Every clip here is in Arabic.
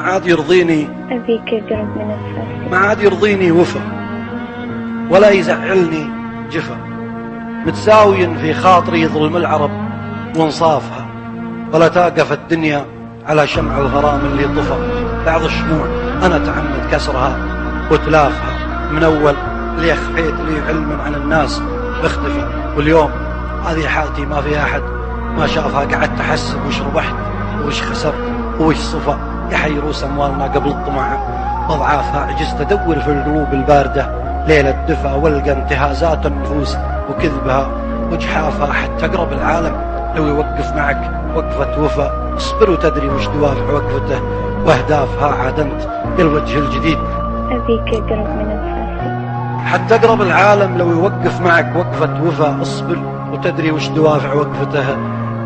عاد يرضيني. أبيك اقرب من أنفاسي ما عاد يرضيني وفا ولا يزعلني جفا. متساوي في خاطري ظلم العرب وانصافها. ولا تأقف الدنيا على شمع الغرام اللي طفى. بعض الشموع أنا تعمد كسرها وتلافها. من أول اللي أخفيت لي علما عن الناس اختفى واليوم هذه حالتي ما في أحد. ما شافها قعدت أحسب وش ربحت وش خسرت وش صفى. يحيروس أموالنا قبل الطمع. وأضعافها عجزت أدور في القلوب الباردة. ليلة دفا والقى انتهازات النفوس وكذبها. وجحافها حتى أقرب العالم. لو يوقف معك وقفة وفا اصبر وتدري وش دوافع وقفته. وأهدافها عاد أنت الوجه الجديد. أبيك اقرب من أنفاسي حتى أقرب العالم لو يوقف معك وقفة وفا اصبر وتدري وش دوافع وقفتها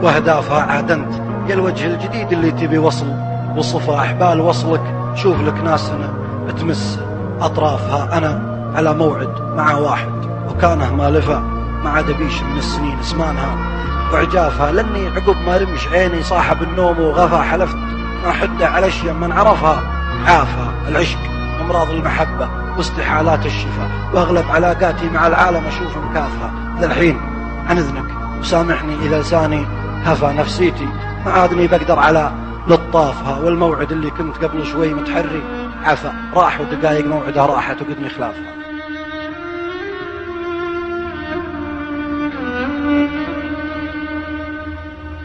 وأهدافها عاد أنت يا الوجه الجديد اللي تبي وصل. وصفة أحبال وصلك شوف لك ناسنا تمس أطرافها أنا على موعد مع واحد وكانه مالفة مع دبيش من السنين اسمانها وعجافها لأني عقب ما رمش عيني صاحب النوم وغفى حلفت ما حده على اشياء من عرفها. عافها العشق أمراض المحبة واستحالات الشفاء وأغلب علاقاتي مع العالم أشوف مكافها للحين عن إذنك وسامحني اذا لساني هفى نفسيتي ما عادني بقدر على لطافها والموعد اللي كنت قبل شوي متحري. عفا راح ودقايق موعده راحت وقدني خلافها